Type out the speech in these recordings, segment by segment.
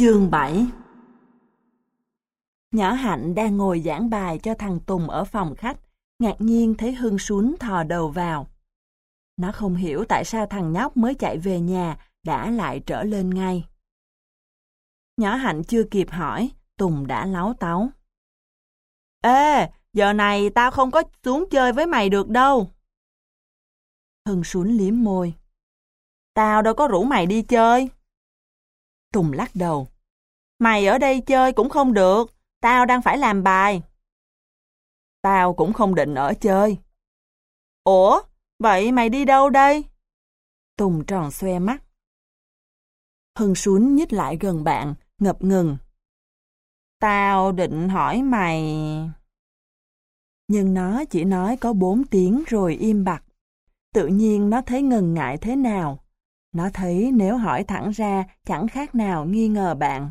Chương 7 Nhỏ Hạnh đang ngồi giảng bài cho thằng Tùng ở phòng khách, ngạc nhiên thấy Hưng xuống thò đầu vào. Nó không hiểu tại sao thằng nhóc mới chạy về nhà đã lại trở lên ngay. Nhỏ Hạnh chưa kịp hỏi, Tùng đã láo táo. Ê, giờ này tao không có xuống chơi với mày được đâu. Hưng xuống liếm môi. Tao đâu có rủ mày đi chơi. Tùng lắc đầu. Mày ở đây chơi cũng không được, tao đang phải làm bài. Tao cũng không định ở chơi. Ủa, vậy mày đi đâu đây? Tùng tròn xoe mắt. Hưng xuống nhích lại gần bạn, ngập ngừng. Tao định hỏi mày... Nhưng nó chỉ nói có bốn tiếng rồi im bặt. Tự nhiên nó thấy ngần ngại thế nào. Nó thấy nếu hỏi thẳng ra chẳng khác nào nghi ngờ bạn.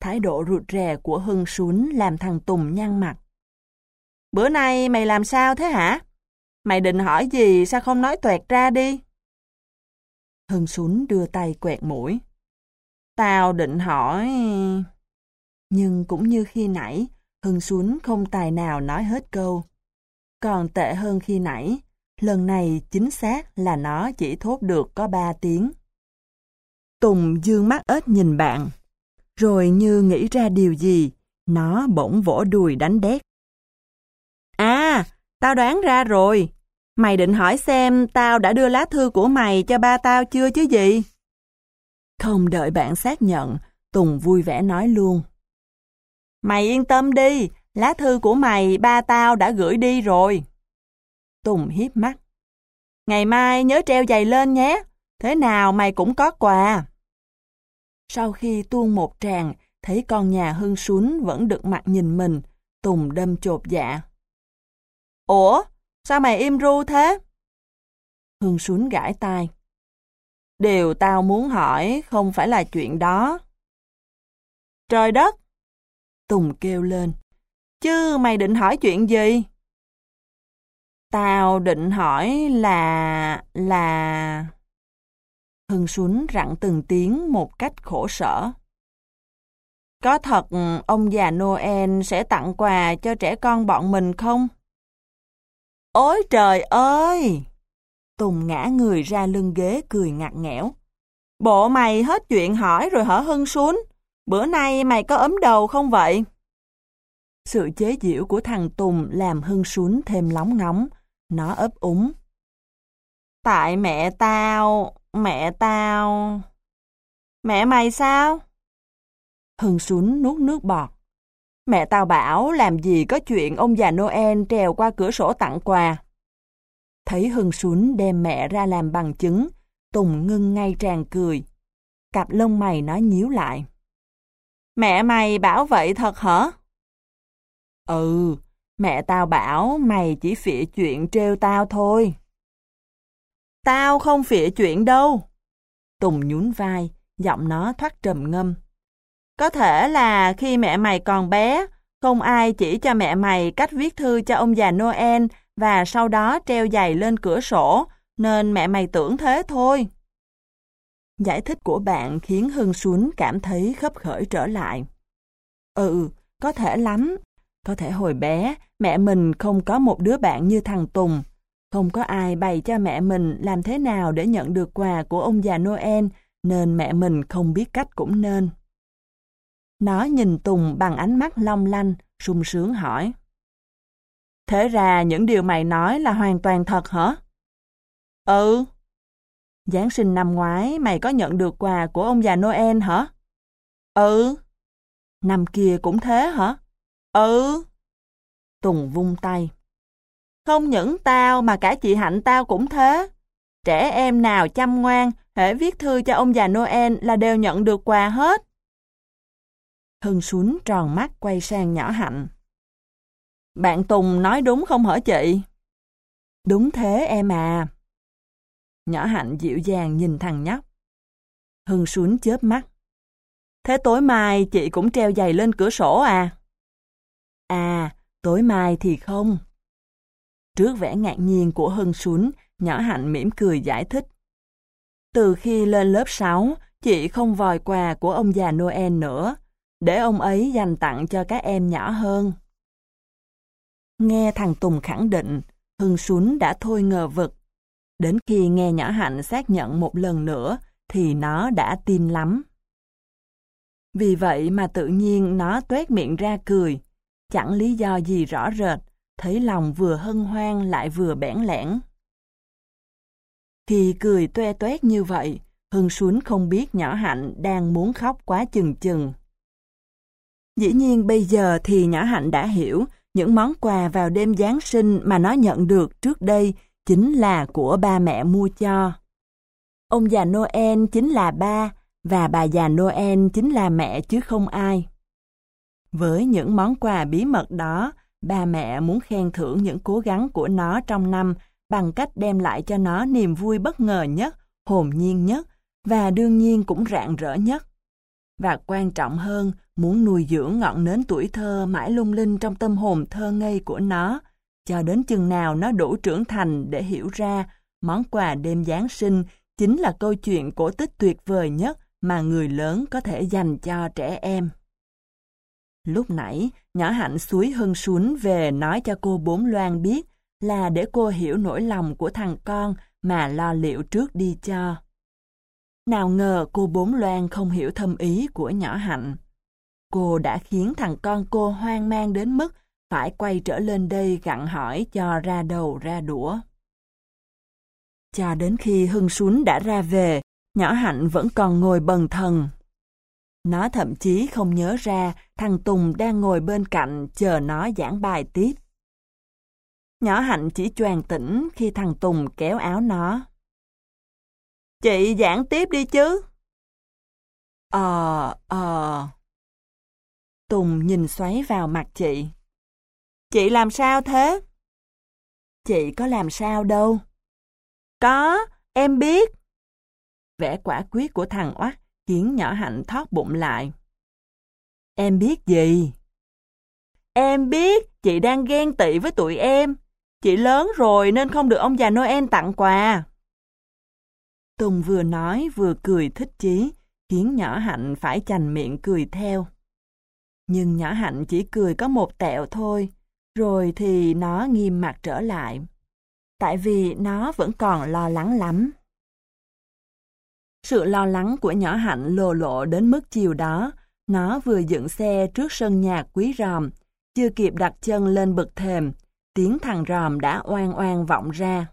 Thái độ rụt rè của Hưng Sún làm thằng Tùng nhăn mặt. Bữa nay mày làm sao thế hả? Mày định hỏi gì sao không nói tuẹt ra đi? Hưng Sún đưa tay quẹt mũi. Tao định hỏi... Nhưng cũng như khi nãy, Hưng Sún không tài nào nói hết câu. Còn tệ hơn khi nãy, Lần này chính xác là nó chỉ thốt được có ba tiếng. Tùng dương mắt ếch nhìn bạn. Rồi như nghĩ ra điều gì, nó bỗng vỗ đùi đánh đét. À, tao đoán ra rồi. Mày định hỏi xem tao đã đưa lá thư của mày cho ba tao chưa chứ gì? Không đợi bạn xác nhận, Tùng vui vẻ nói luôn. Mày yên tâm đi, lá thư của mày ba tao đã gửi đi rồi. Tùng hiếp mắt. Ngày mai nhớ treo giày lên nhé, thế nào mày cũng có quà. Sau khi tuôn một tràng, thấy con nhà hưng xuống vẫn được mặt nhìn mình, Tùng đâm chột dạ. Ủa, sao mày im ru thế? Hương xuống gãi tai. Điều tao muốn hỏi không phải là chuyện đó. Trời đất! Tùng kêu lên. Chứ mày định hỏi chuyện gì? Tao định hỏi là... là... Hưng Xuân rặn từng tiếng một cách khổ sở. Có thật ông già Noel sẽ tặng quà cho trẻ con bọn mình không? Ôi trời ơi! Tùng ngã người ra lưng ghế cười ngặt nghẽo. Bộ mày hết chuyện hỏi rồi hở Hưng xuống. Bữa nay mày có ấm đầu không vậy? Sự chế giễu của thằng Tùng làm Hưng xuống thêm lóng ngóng, nó ấp úng. Tại mẹ tao, mẹ tao... Mẹ mày sao? Hưng xuống nuốt nước bọt. Mẹ tao bảo làm gì có chuyện ông già Noel trèo qua cửa sổ tặng quà. Thấy Hưng xuống đem mẹ ra làm bằng chứng, Tùng ngưng ngay tràn cười. Cặp lông mày nó nhíu lại. Mẹ mày bảo vậy thật hả? Ừ, Mẹ tao bảo mày chỉ phịa chuyện trêu tao thôi. Tao không phịa chuyện đâu. Tùng nhún vai, giọng nó thoát trầm ngâm. Có thể là khi mẹ mày còn bé, không ai chỉ cho mẹ mày cách viết thư cho ông già Noel và sau đó treo giày lên cửa sổ, nên mẹ mày tưởng thế thôi. Giải thích của bạn khiến Hưng Xuân cảm thấy khấp khởi trở lại. Ừ, có thể lắm, có thể hồi bé, mẹ mình không có một đứa bạn như thằng Tùng. Không có ai bày cho mẹ mình làm thế nào để nhận được quà của ông già Noel, nên mẹ mình không biết cách cũng nên. Nó nhìn Tùng bằng ánh mắt long lanh, sung sướng hỏi. Thế ra những điều mày nói là hoàn toàn thật hả? Ừ. Giáng sinh năm ngoái mày có nhận được quà của ông già Noel hả? Ừ. Năm kia cũng thế hả? Ừ. Tùng vung tay. Không những tao mà cả chị Hạnh tao cũng thế. Trẻ em nào chăm ngoan, hễ viết thư cho ông già Noel là đều nhận được quà hết. Hưng xuống tròn mắt quay sang nhỏ Hạnh. Bạn Tùng nói đúng không hả chị? Đúng thế em à. Nhỏ Hạnh dịu dàng nhìn thằng nhóc. Hưng xuống chớp mắt. Thế tối mai chị cũng treo giày lên cửa sổ à? À, tối mai thì không. Trước vẻ ngạc nhiên của Hân Xuân, nhỏ Hạnh mỉm cười giải thích. Từ khi lên lớp 6, Chị không vòi quà của ông già Noel nữa, để ông ấy dành tặng cho các em nhỏ hơn. Nghe thằng Tùng khẳng định, Hưng Xuân đã thôi ngờ vực. Đến khi nghe nhỏ Hạnh xác nhận một lần nữa, thì nó đã tin lắm. Vì vậy mà tự nhiên nó tuét miệng ra cười, chẳng lý do gì rõ rệt, thấy lòng vừa hân hoan lại vừa bẽn lẽn. Khi cười toe toét như vậy, Hưng Xuân không biết nhỏ Hạnh đang muốn khóc quá chừng chừng. Dĩ nhiên bây giờ thì nhỏ Hạnh đã hiểu những món quà vào đêm Giáng sinh mà nó nhận được trước đây chính là của ba mẹ mua cho. Ông già Noel chính là ba và bà già Noel chính là mẹ chứ không ai. Với những món quà bí mật đó, ba mẹ muốn khen thưởng những cố gắng của nó trong năm bằng cách đem lại cho nó niềm vui bất ngờ nhất, hồn nhiên nhất và đương nhiên cũng rạng rỡ nhất. Và quan trọng hơn, muốn nuôi dưỡng ngọn nến tuổi thơ mãi lung linh trong tâm hồn thơ ngây của nó, cho đến chừng nào nó đủ trưởng thành để hiểu ra món quà đêm Giáng sinh chính là câu chuyện cổ tích tuyệt vời nhất mà người lớn có thể dành cho trẻ em. Lúc nãy, nhỏ hạnh suối hưng xuống về nói cho cô Bốn Loan biết là để cô hiểu nỗi lòng của thằng con mà lo liệu trước đi cho. Nào ngờ cô Bốn Loan không hiểu thâm ý của nhỏ hạnh. Cô đã khiến thằng con cô hoang mang đến mức phải quay trở lên đây gặn hỏi cho ra đầu ra đũa. Cho đến khi Hưng xuống đã ra về, nhỏ Hạnh vẫn còn ngồi bần thần. Nó thậm chí không nhớ ra thằng Tùng đang ngồi bên cạnh chờ nó giảng bài tiếp. Nhỏ Hạnh chỉ choàng tỉnh khi thằng Tùng kéo áo nó. Chị giảng tiếp đi chứ. Ờ, ờ. Tùng nhìn xoáy vào mặt chị. Chị làm sao thế? Chị có làm sao đâu. Có, em biết. Vẻ quả quyết của thằng oắt khiến nhỏ hạnh thoát bụng lại. Em biết gì? Em biết chị đang ghen tị với tụi em. Chị lớn rồi nên không được ông già Noel tặng quà. Tùng vừa nói vừa cười thích chí, khiến nhỏ hạnh phải chành miệng cười theo. Nhưng nhỏ hạnh chỉ cười có một tẹo thôi, rồi thì nó nghiêm mặt trở lại. Tại vì nó vẫn còn lo lắng lắm. Sự lo lắng của nhỏ hạnh lồ lộ đến mức chiều đó, nó vừa dựng xe trước sân nhà quý ròm, chưa kịp đặt chân lên bậc thềm, tiếng thằng ròm đã oan oan vọng ra.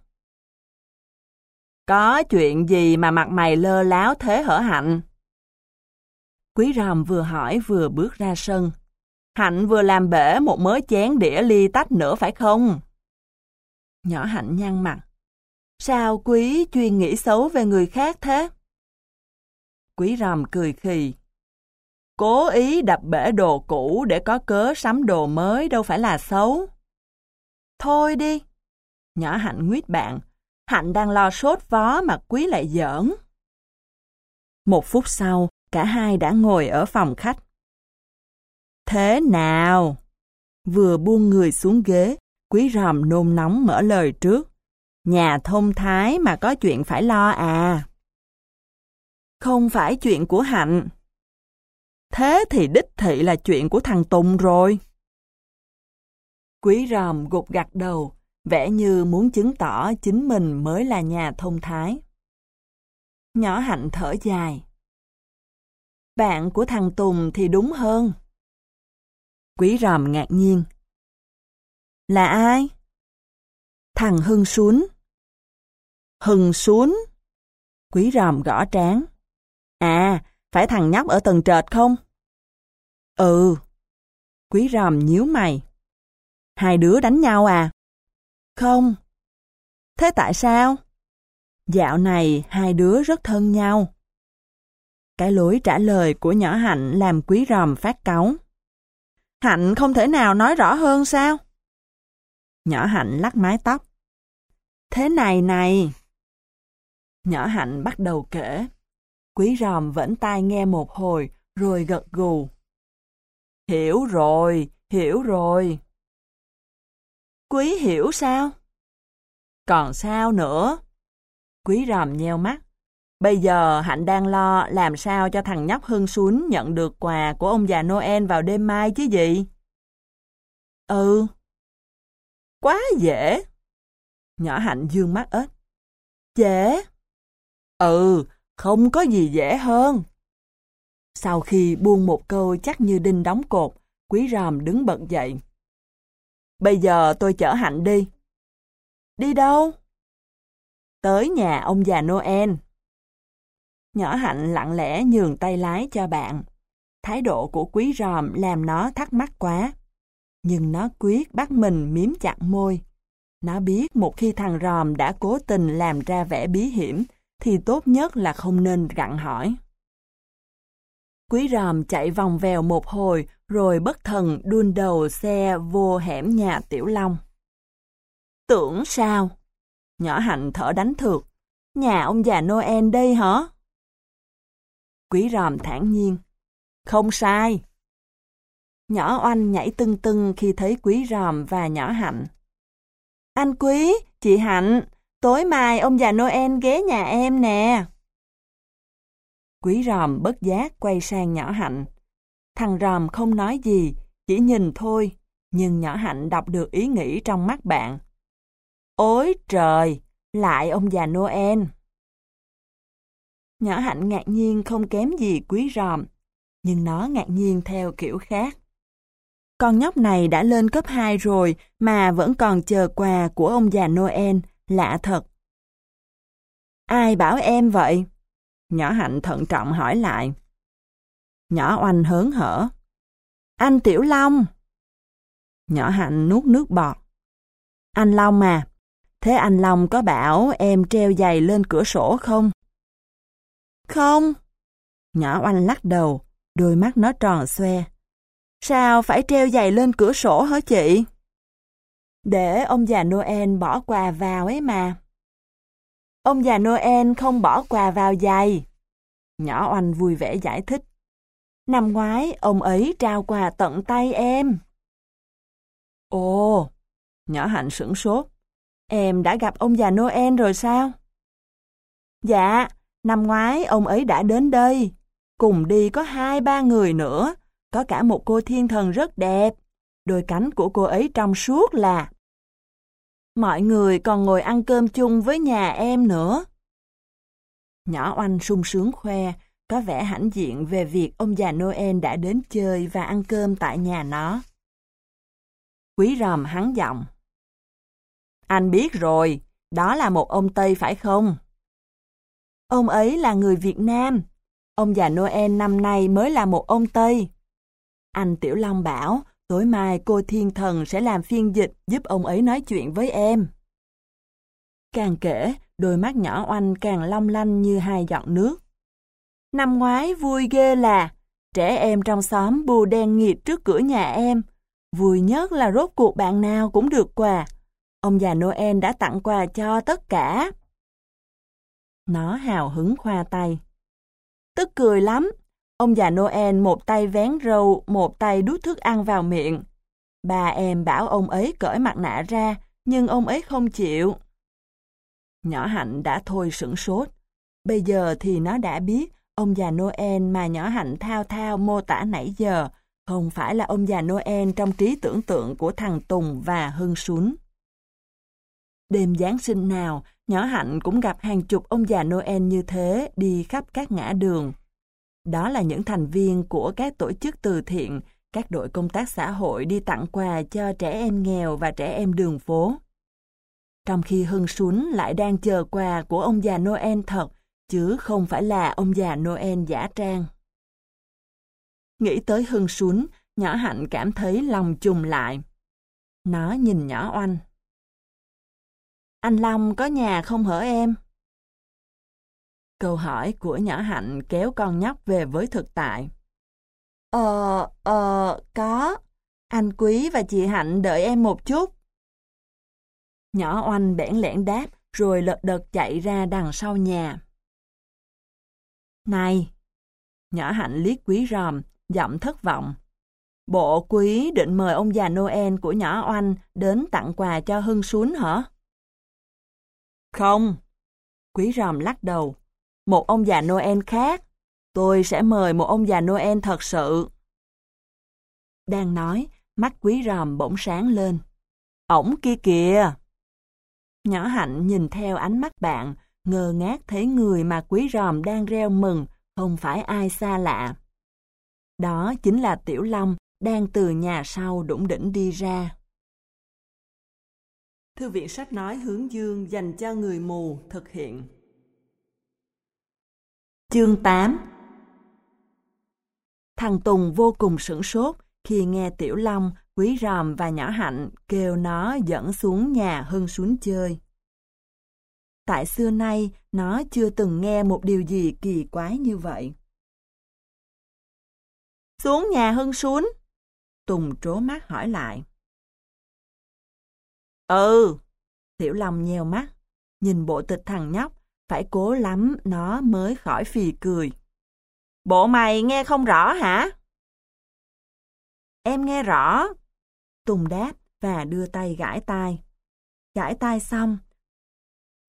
Có chuyện gì mà mặt mày lơ láo thế hở Hạnh? Quý ròm vừa hỏi vừa bước ra sân. Hạnh vừa làm bể một mớ chén đĩa ly tách nữa phải không? Nhỏ Hạnh nhăn mặt. Sao quý chuyên nghĩ xấu về người khác thế? Quý ròm cười khì. Cố ý đập bể đồ cũ để có cớ sắm đồ mới đâu phải là xấu. Thôi đi. Nhỏ Hạnh nguyết bạn. Hạnh đang lo sốt vó mà quý lại giỡn. Một phút sau, cả hai đã ngồi ở phòng khách. Thế nào? Vừa buông người xuống ghế, quý ròm nôn nóng mở lời trước. Nhà thông thái mà có chuyện phải lo à? Không phải chuyện của Hạnh. Thế thì đích thị là chuyện của thằng Tùng rồi. Quý ròm gục gặt đầu, vẻ như muốn chứng tỏ chính mình mới là nhà thông thái. Nhỏ hạnh thở dài. Bạn của thằng Tùng thì đúng hơn. Quý ròm ngạc nhiên. Là ai? Thằng Hưng Xuân. Hưng Xuân? Quý ròm gõ trán. À, phải thằng nhóc ở tầng trệt không? Ừ. Quý ròm nhíu mày. Hai đứa đánh nhau à? Không. Thế tại sao? Dạo này hai đứa rất thân nhau. Cái lối trả lời của nhỏ Hạnh làm quý ròm phát cáu. Hạnh không thể nào nói rõ hơn sao? Nhỏ Hạnh lắc mái tóc. Thế này này. Nhỏ Hạnh bắt đầu kể. Quý ròm vẫn tai nghe một hồi, rồi gật gù. Hiểu rồi, hiểu rồi. Quý hiểu sao? Còn sao nữa? Quý ròm nheo mắt. Bây giờ Hạnh đang lo làm sao cho thằng nhóc Hưng xuống nhận được quà của ông già Noel vào đêm mai chứ gì? Ừ. Quá dễ. Nhỏ Hạnh dương mắt ếch. Dễ? Ừ, không có gì dễ hơn. Sau khi buông một câu chắc như đinh đóng cột, quý ròm đứng bật dậy. Bây giờ tôi chở Hạnh đi. Đi đâu? Tới nhà ông già Noel. Nhỏ Hạnh lặng lẽ nhường tay lái cho bạn. Thái độ của quý ròm làm nó thắc mắc quá. Nhưng nó quyết bắt mình miếm chặt môi. Nó biết một khi thằng ròm đã cố tình làm ra vẻ bí hiểm, thì tốt nhất là không nên gặn hỏi. Quý ròm chạy vòng vèo một hồi, rồi bất thần đun đầu xe vô hẻm nhà Tiểu Long. Tưởng sao? Nhỏ hạnh thở đánh thược. Nhà ông già Noel đây hả? Quý ròm thản nhiên. Không sai. Nhỏ oanh nhảy tưng tưng khi thấy quý ròm và nhỏ hạnh. Anh quý, chị Hạnh, tối mai ông già Noel ghé nhà em nè. Quý ròm bất giác quay sang nhỏ hạnh. Thằng ròm không nói gì, chỉ nhìn thôi, nhưng nhỏ hạnh đọc được ý nghĩ trong mắt bạn. Ôi trời, lại ông già Noel. Nhỏ hạnh ngạc nhiên không kém gì quý ròm, nhưng nó ngạc nhiên theo kiểu khác. Con nhóc này đã lên cấp 2 rồi mà vẫn còn chờ quà của ông già Noel, lạ thật. Ai bảo em vậy? Nhỏ hạnh thận trọng hỏi lại. Nhỏ oanh hớn hở. Anh Tiểu Long. Nhỏ hạnh nuốt nước bọt. Anh Long à, thế anh Long có bảo em treo giày lên cửa sổ không? Không. Nhỏ oanh lắc đầu, đôi mắt nó tròn xoe. Sao phải treo giày lên cửa sổ hả chị? Để ông già Noel bỏ quà vào ấy mà. Ông già Noel không bỏ quà vào giày. Nhỏ oanh vui vẻ giải thích. Năm ngoái, ông ấy trao quà tận tay em. Ồ, nhỏ hạnh sửng sốt. Em đã gặp ông già Noel rồi sao? Dạ, năm ngoái ông ấy đã đến đây. Cùng đi có hai ba người nữa. Có cả một cô thiên thần rất đẹp. Đôi cánh của cô ấy trong suốt là. Mọi người còn ngồi ăn cơm chung với nhà em nữa. Nhỏ oanh sung sướng khoe, có vẻ hãnh diện về việc ông già Noel đã đến chơi và ăn cơm tại nhà nó. Quý ròm hắn giọng. Anh biết rồi, đó là một ông Tây phải không? Ông ấy là người Việt Nam. Ông già Noel năm nay mới là một ông Tây. Anh Tiểu Long bảo, tối mai cô thiên thần sẽ làm phiên dịch giúp ông ấy nói chuyện với em. Càng kể, đôi mắt nhỏ oanh càng long lanh như hai giọt nước. Năm ngoái vui ghê là, trẻ em trong xóm bù đen nghịt trước cửa nhà em. Vui nhất là rốt cuộc bạn nào cũng được quà. Ông già Noel đã tặng quà cho tất cả. Nó hào hứng khoa tay. Tức cười lắm. Ông già Noel một tay vén râu, một tay đút thức ăn vào miệng. Bà em bảo ông ấy cởi mặt nạ ra, nhưng ông ấy không chịu. Nhỏ Hạnh đã thôi sửng sốt. Bây giờ thì nó đã biết ông già Noel mà nhỏ Hạnh thao thao mô tả nãy giờ không phải là ông già Noel trong trí tưởng tượng của thằng Tùng và Hưng Sún. Đêm Giáng sinh nào, nhỏ Hạnh cũng gặp hàng chục ông già Noel như thế đi khắp các ngã đường. Đó là những thành viên của các tổ chức từ thiện, các đội công tác xã hội đi tặng quà cho trẻ em nghèo và trẻ em đường phố. Trong khi Hưng Xuân lại đang chờ quà của ông già Noel thật, chứ không phải là ông già Noel giả trang. Nghĩ tới Hưng Xuân, nhỏ Hạnh cảm thấy lòng trùng lại. Nó nhìn nhỏ oanh. Anh Long có nhà không hở em? Câu hỏi của nhỏ Hạnh kéo con nhóc về với thực tại. Ờ, ờ, có. Anh Quý và chị Hạnh đợi em một chút. Nhỏ oanh bẽn lẽn đáp, rồi lật đật chạy ra đằng sau nhà. Này! Nhỏ hạnh liếc quý ròm, giọng thất vọng. Bộ quý định mời ông già Noel của nhỏ oanh đến tặng quà cho Hưng xuống hả? Không. Quý ròm lắc đầu một ông già Noel khác. Tôi sẽ mời một ông già Noel thật sự. Đang nói, mắt quý ròm bỗng sáng lên. Ổng kia kìa! Nhỏ hạnh nhìn theo ánh mắt bạn, ngơ ngác thấy người mà quý ròm đang reo mừng, không phải ai xa lạ. Đó chính là Tiểu Long, đang từ nhà sau đủng đỉnh đi ra. Thư viện sách nói hướng dương dành cho người mù thực hiện. Chương 8 Thằng Tùng vô cùng sửng sốt khi nghe Tiểu Long, Quý Ròm và Nhỏ Hạnh kêu nó dẫn xuống nhà Hưng xuống chơi. Tại xưa nay, nó chưa từng nghe một điều gì kỳ quái như vậy. Xuống nhà Hưng xuống. Tùng trố mắt hỏi lại. Ừ. Tiểu Long nheo mắt, nhìn bộ tịch thằng nhóc, phải cố lắm nó mới khỏi phì cười. Bộ mày nghe không rõ hả? Em nghe rõ. Tùng đáp và đưa tay gãi tai. Gãi tai xong,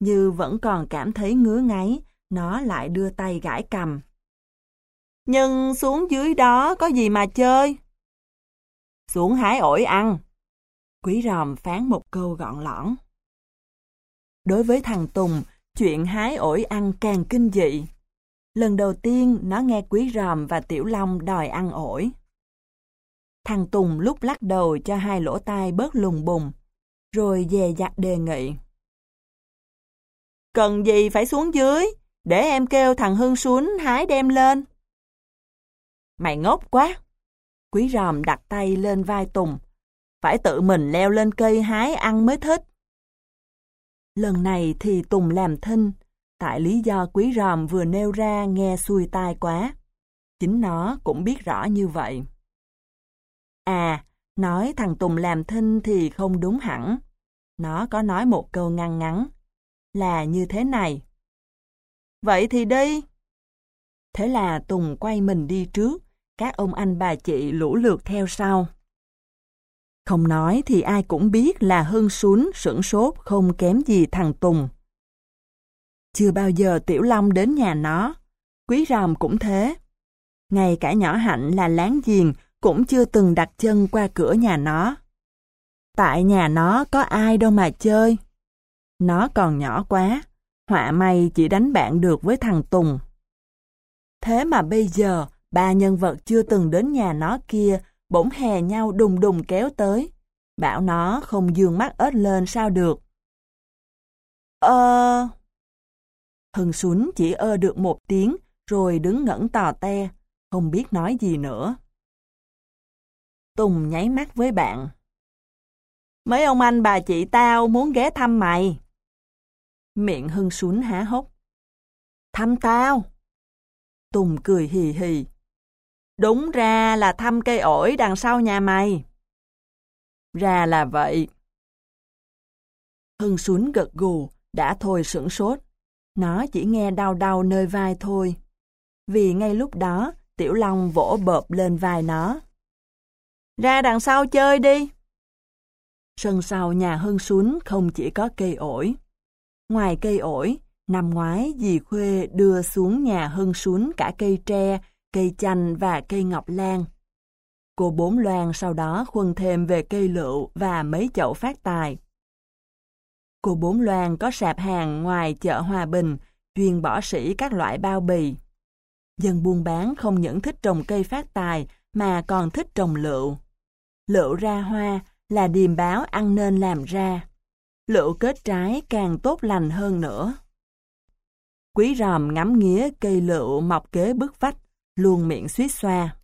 như vẫn còn cảm thấy ngứa ngáy, nó lại đưa tay gãi cầm. Nhưng xuống dưới đó có gì mà chơi? Xuống hái ổi ăn. Quý ròm phán một câu gọn lõn. Đối với thằng Tùng, chuyện hái ổi ăn càng kinh dị. Lần đầu tiên nó nghe Quý ròm và Tiểu Long đòi ăn ổi. Thằng Tùng lúc lắc đầu cho hai lỗ tai bớt lùng bùng, rồi dè dặt đề nghị. Cần gì phải xuống dưới, để em kêu thằng Hưng xuống hái đem lên. Mày ngốc quá. Quý ròm đặt tay lên vai Tùng. Phải tự mình leo lên cây hái ăn mới thích. Lần này thì Tùng làm thinh, tại lý do quý ròm vừa nêu ra nghe xuôi tai quá. Chính nó cũng biết rõ như vậy. À, nói thằng Tùng làm thinh thì không đúng hẳn. Nó có nói một câu ngăn ngắn. Là như thế này. Vậy thì đi. Thế là Tùng quay mình đi trước, các ông anh bà chị lũ lượt theo sau. Không nói thì ai cũng biết là Hưng xuống sửng sốt không kém gì thằng Tùng. Chưa bao giờ Tiểu Long đến nhà nó, Quý Ròm cũng thế. Ngay cả nhỏ hạnh là láng giềng cũng chưa từng đặt chân qua cửa nhà nó. Tại nhà nó có ai đâu mà chơi. Nó còn nhỏ quá, họa may chỉ đánh bạn được với thằng Tùng. Thế mà bây giờ, ba nhân vật chưa từng đến nhà nó kia bỗng hè nhau đùng đùng kéo tới. Bảo nó không dương mắt ếch lên sao được. Ờ. Ơ... Hưng Xuân chỉ ơ được một tiếng, rồi đứng ngẩn tò te, không biết nói gì nữa. Tùng nháy mắt với bạn. Mấy ông anh bà chị tao muốn ghé thăm mày. Miệng Hưng Xuân há hốc. Thăm tao? Tùng cười hì hì. Đúng ra là thăm cây ổi đằng sau nhà mày. Ra là vậy. Hưng xuống gật gù, đã thôi sửng sốt. Nó chỉ nghe đau đau nơi vai thôi. Vì ngay lúc đó, Tiểu Long vỗ bợp lên vai nó. Ra đằng sau chơi đi. Sân sau nhà Hưng Xuân không chỉ có cây ổi. Ngoài cây ổi, năm ngoái dì Khuê đưa xuống nhà Hưng Xuân cả cây tre, cây chanh và cây ngọc lan. Cô Bốn Loan sau đó khuân thêm về cây lựu và mấy chậu phát tài. Cô Bốn Loan có sạp hàng ngoài chợ Hòa Bình, chuyên bỏ sỉ các loại bao bì. Dân buôn bán không những thích trồng cây phát tài mà còn thích trồng lựu. Lựu ra hoa là điềm báo ăn nên làm ra. Lựu kết trái càng tốt lành hơn nữa. Quý ròm ngắm nghía cây lựu mọc kế bức vách, luôn miệng suýt xoa.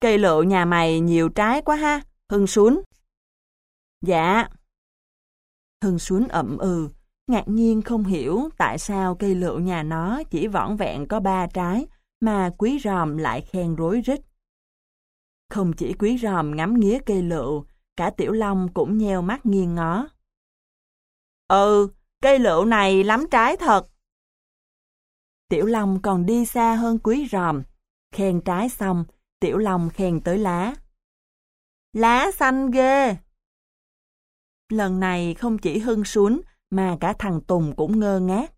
Cây lựu nhà mày nhiều trái quá ha, Hưng xuống. Dạ. Hưng xuống ậm ừ, ngạc nhiên không hiểu tại sao cây lựu nhà nó chỉ vỏn vẹn có ba trái, mà quý ròm lại khen rối rít. Không chỉ quý ròm ngắm nghía cây lựu, cả tiểu long cũng nheo mắt nghiêng ngó. Ừ, cây lựu này lắm trái thật. Tiểu long còn đi xa hơn quý ròm. Khen trái xong, tiểu long khen tới lá. Lá xanh ghê! Lần này không chỉ hưng xuống, mà cả thằng Tùng cũng ngơ ngác.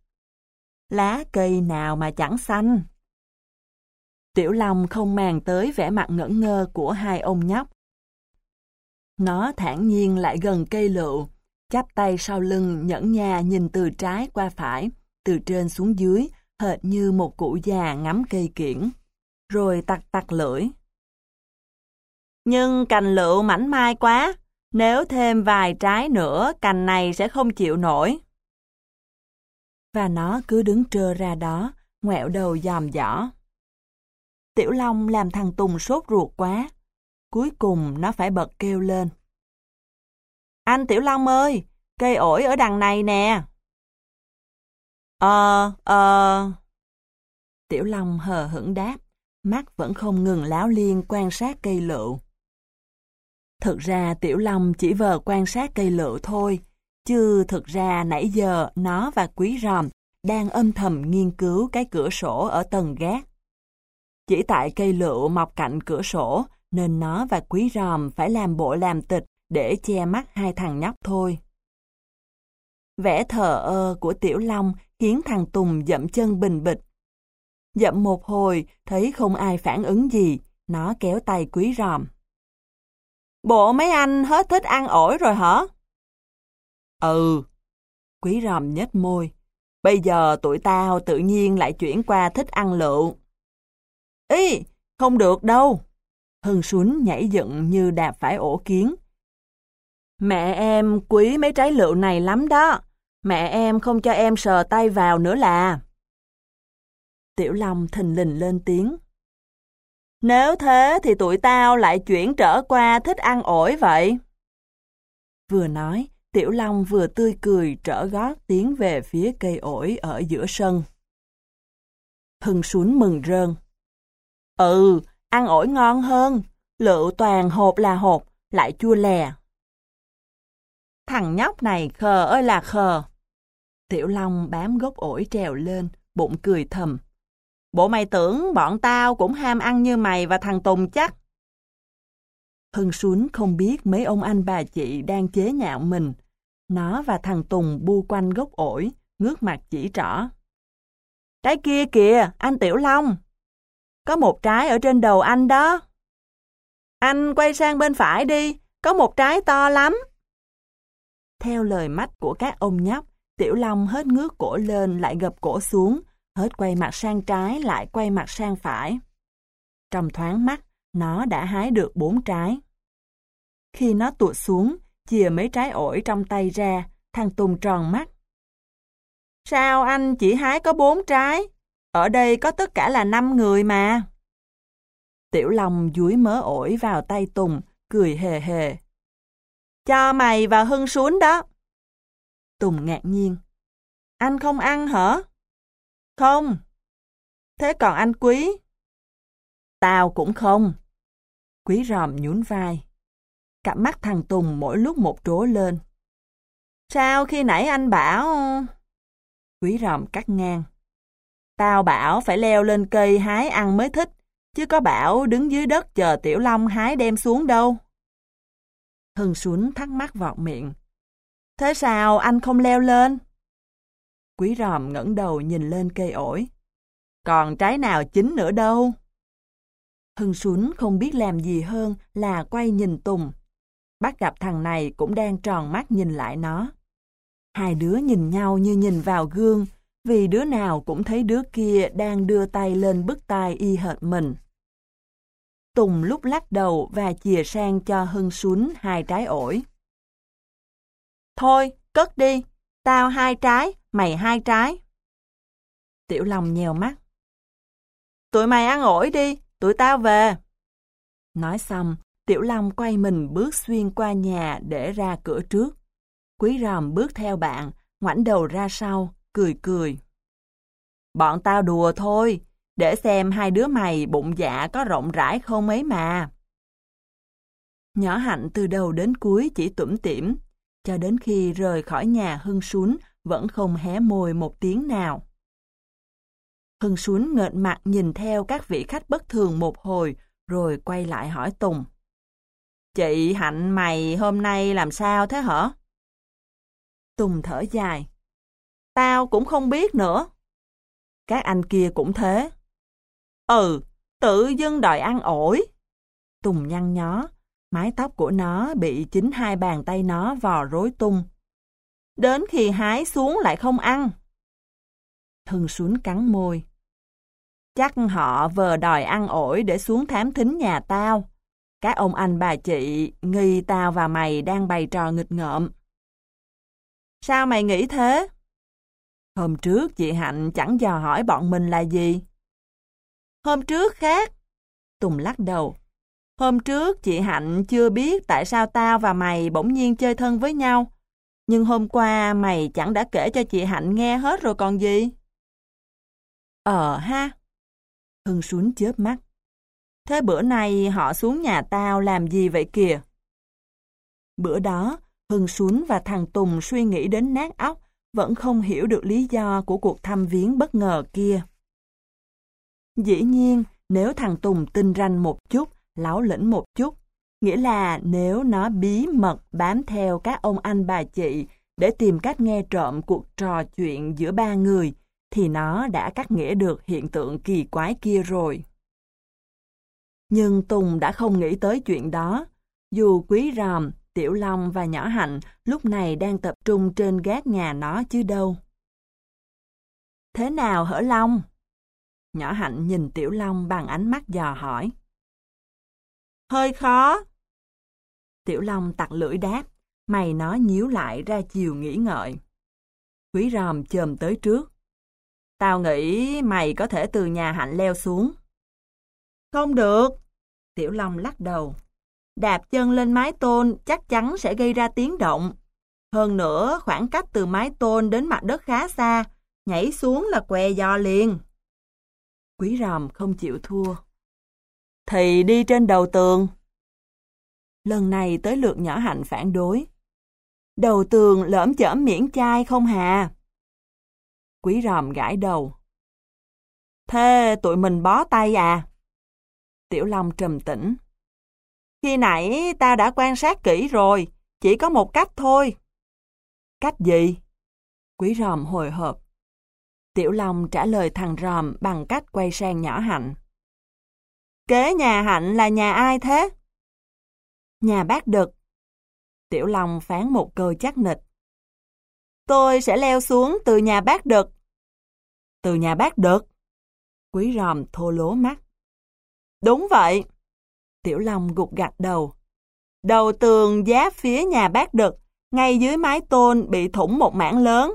lá cây nào mà chẳng xanh. Tiểu Long không màng tới vẻ mặt ngẩn ngơ của hai ông nhóc. Nó thản nhiên lại gần cây lựu, chắp tay sau lưng nhẫn nha nhìn từ trái qua phải, từ trên xuống dưới, hệt như một cụ già ngắm cây kiển. Rồi tặc tặc lưỡi. Nhưng cành lựu mảnh mai quá, nếu thêm vài trái nữa, cành này sẽ không chịu nổi. Và nó cứ đứng trơ ra đó, ngoẹo đầu dòm giỏ. Tiểu Long làm thằng Tùng sốt ruột quá. Cuối cùng nó phải bật kêu lên. Anh Tiểu Long ơi, cây ổi ở đằng này nè. Ờ, ờ. Tiểu Long hờ hững đáp, mắt vẫn không ngừng láo liên quan sát cây lựu. Thực ra Tiểu Long chỉ vờ quan sát cây lựu thôi, chứ thực ra nãy giờ nó và Quý Ròm đang âm thầm nghiên cứu cái cửa sổ ở tầng gác. Chỉ tại cây lựu mọc cạnh cửa sổ nên nó và Quý Ròm phải làm bộ làm tịch để che mắt hai thằng nhóc thôi. Vẻ thờ ơ của Tiểu Long khiến thằng Tùng dậm chân bình bịch. Dậm một hồi, thấy không ai phản ứng gì, nó kéo tay Quý Ròm. Bộ mấy anh hết thích ăn ổi rồi hả? Ừ. Quý ròm nhếch môi. Bây giờ tụi tao tự nhiên lại chuyển qua thích ăn lựu. Ý, không được đâu. Hưng Xuân nhảy dựng như đạp phải ổ kiến. Mẹ em quý mấy trái lựu này lắm đó. Mẹ em không cho em sờ tay vào nữa là. Tiểu Long thình lình lên tiếng. Nếu thế thì tụi tao lại chuyển trở qua thích ăn ổi vậy. Vừa nói, Tiểu Long vừa tươi cười trở gót tiến về phía cây ổi ở giữa sân. Hưng xuống mừng rơn. Ừ, ăn ổi ngon hơn, lựu toàn hộp là hộp, lại chua lè. Thằng nhóc này khờ ơi là khờ. Tiểu Long bám gốc ổi trèo lên, bụng cười thầm. Bộ mày tưởng bọn tao cũng ham ăn như mày và thằng Tùng chắc. Hưng Xuân không biết mấy ông anh bà chị đang chế nhạo mình. Nó và thằng Tùng bu quanh gốc ổi, ngước mặt chỉ trỏ. Trái kia kìa, anh Tiểu Long. Có một trái ở trên đầu anh đó. Anh quay sang bên phải đi, có một trái to lắm. Theo lời mắt của các ông nhóc, Tiểu Long hết ngước cổ lên lại gập cổ xuống, hết quay mặt sang trái lại quay mặt sang phải. Trong thoáng mắt, nó đã hái được bốn trái. Khi nó tụt xuống, chìa mấy trái ổi trong tay ra, thằng Tùng tròn mắt. Sao anh chỉ hái có bốn trái? Ở đây có tất cả là năm người mà. Tiểu Long dúi mớ ổi vào tay Tùng, cười hề hề. Cho mày và Hưng xuống đó. Tùng ngạc nhiên. Anh không ăn hả? Không. Thế còn anh Quý? Tao cũng không. Quý ròm nhún vai. Cặp mắt thằng Tùng mỗi lúc một trố lên. Sao khi nãy anh bảo... Quý ròm cắt ngang. Tao bảo phải leo lên cây hái ăn mới thích, chứ có bảo đứng dưới đất chờ Tiểu Long hái đem xuống đâu. Hưng Xuân thắc mắc vọt miệng. Thế sao anh không leo lên? Quý ròm ngẩng đầu nhìn lên cây ổi. Còn trái nào chín nữa đâu? Hưng Xuân không biết làm gì hơn là quay nhìn Tùng. Bắt gặp thằng này cũng đang tròn mắt nhìn lại nó. Hai đứa nhìn nhau như nhìn vào gương, vì đứa nào cũng thấy đứa kia đang đưa tay lên bức tai y hệt mình. Tùng lúc lắc đầu và chìa sang cho Hưng Xuân hai trái ổi. Thôi, cất đi, tao hai trái, mày hai trái. Tiểu Long nhèo mắt. Tụi mày ăn ổi đi, tụi tao về. Nói xong, Tiểu Long quay mình bước xuyên qua nhà để ra cửa trước. Quý ròm bước theo bạn, ngoảnh đầu ra sau, cười cười. Bọn tao đùa thôi, để xem hai đứa mày bụng dạ có rộng rãi không ấy mà. Nhỏ hạnh từ đầu đến cuối chỉ tủm tỉm, cho đến khi rời khỏi nhà Hưng xuống vẫn không hé môi một tiếng nào. Hưng xuống ngợn mặt nhìn theo các vị khách bất thường một hồi, rồi quay lại hỏi Tùng. Chị Hạnh mày hôm nay làm sao thế hả? Tùng thở dài. Tao cũng không biết nữa. các anh kia cũng thế. Ừ, tự dưng đòi ăn ổi. Tùng nhăn nhó, mái tóc của nó bị chính hai bàn tay nó vò rối tung. Đến khi hái xuống lại không ăn. Thân xuống cắn môi. Chắc họ vờ đòi ăn ổi để xuống thám thính nhà tao. Các ông anh bà chị nghi tao và mày đang bày trò nghịch ngợm. Sao mày nghĩ thế? Hôm trước chị Hạnh chẳng dò hỏi bọn mình là gì. Hôm trước khác. Tùng lắc đầu. Hôm trước chị Hạnh chưa biết tại sao tao và mày bỗng nhiên chơi thân với nhau. Nhưng hôm qua mày chẳng đã kể cho chị Hạnh nghe hết rồi còn gì. Ờ ha. Hưng xuống chớp mắt. Thế bữa nay họ xuống nhà tao làm gì vậy kìa? Bữa đó, Hưng xuống và thằng Tùng suy nghĩ đến nát óc, vẫn không hiểu được lý do của cuộc thăm viếng bất ngờ kia. Dĩ nhiên, nếu thằng Tùng tinh ranh một chút, láo lĩnh một chút, nghĩa là nếu nó bí mật bám theo các ông anh bà chị để tìm cách nghe trộm cuộc trò chuyện giữa ba người, thì nó đã cắt nghĩa được hiện tượng kỳ quái kia rồi. Nhưng Tùng đã không nghĩ tới chuyện đó. Dù Quý Ròm, Tiểu Long và Nhỏ Hạnh lúc này đang tập trung trên gác nhà nó chứ đâu. Thế nào hở Long? Nhỏ Hạnh nhìn Tiểu Long bằng ánh mắt dò hỏi. Hơi khó. Tiểu Long tặc lưỡi đáp, mày nó nhíu lại ra chiều nghĩ ngợi. Quý ròm chồm tới trước. Tao nghĩ mày có thể từ nhà Hạnh leo xuống. Không được. Tiểu Long lắc đầu. Đạp chân lên mái tôn chắc chắn sẽ gây ra tiếng động. Hơn nữa, khoảng cách từ mái tôn đến mặt đất khá xa, nhảy xuống là què giò liền. Quý ròm không chịu thua. Thì đi trên đầu tường. Lần này tới lượt nhỏ hạnh phản đối. Đầu tường lỡm chởm miễn chai không hà. Quý ròm gãi đầu. Thế tụi mình bó tay à? Tiểu Long trầm tĩnh. Khi nãy ta đã quan sát kỹ rồi, chỉ có một cách thôi. Cách gì? Quý ròm hồi hộp. Tiểu Long trả lời thằng ròm bằng cách quay sang nhỏ hạnh. Kế nhà hạnh là nhà ai thế? Nhà bác đực. Tiểu Long phán một câu chắc nịch. Tôi sẽ leo xuống từ nhà bác đực. Từ nhà bác đực? Quý ròm thô lố mắt. Đúng vậy. Tiểu Long gục gạch đầu. Đầu tường giá phía nhà bác đực, ngay dưới mái tôn bị thủng một mảng lớn.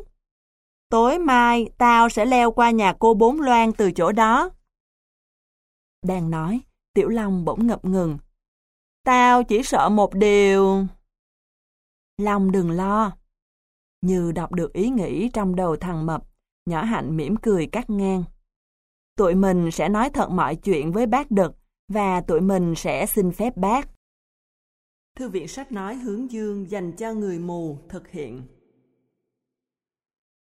Tối mai, tao sẽ leo qua nhà cô Bốn Loan từ chỗ đó. Đang nói, Tiểu Long bỗng ngập ngừng. Tao chỉ sợ một điều... Long đừng lo. Như đọc được ý nghĩ trong đầu thằng Mập, nhỏ hạnh mỉm cười cắt ngang. Tụi mình sẽ nói thật mọi chuyện với bác Đực và tụi mình sẽ xin phép bác. Thư viện sách nói hướng dương dành cho người mù thực hiện.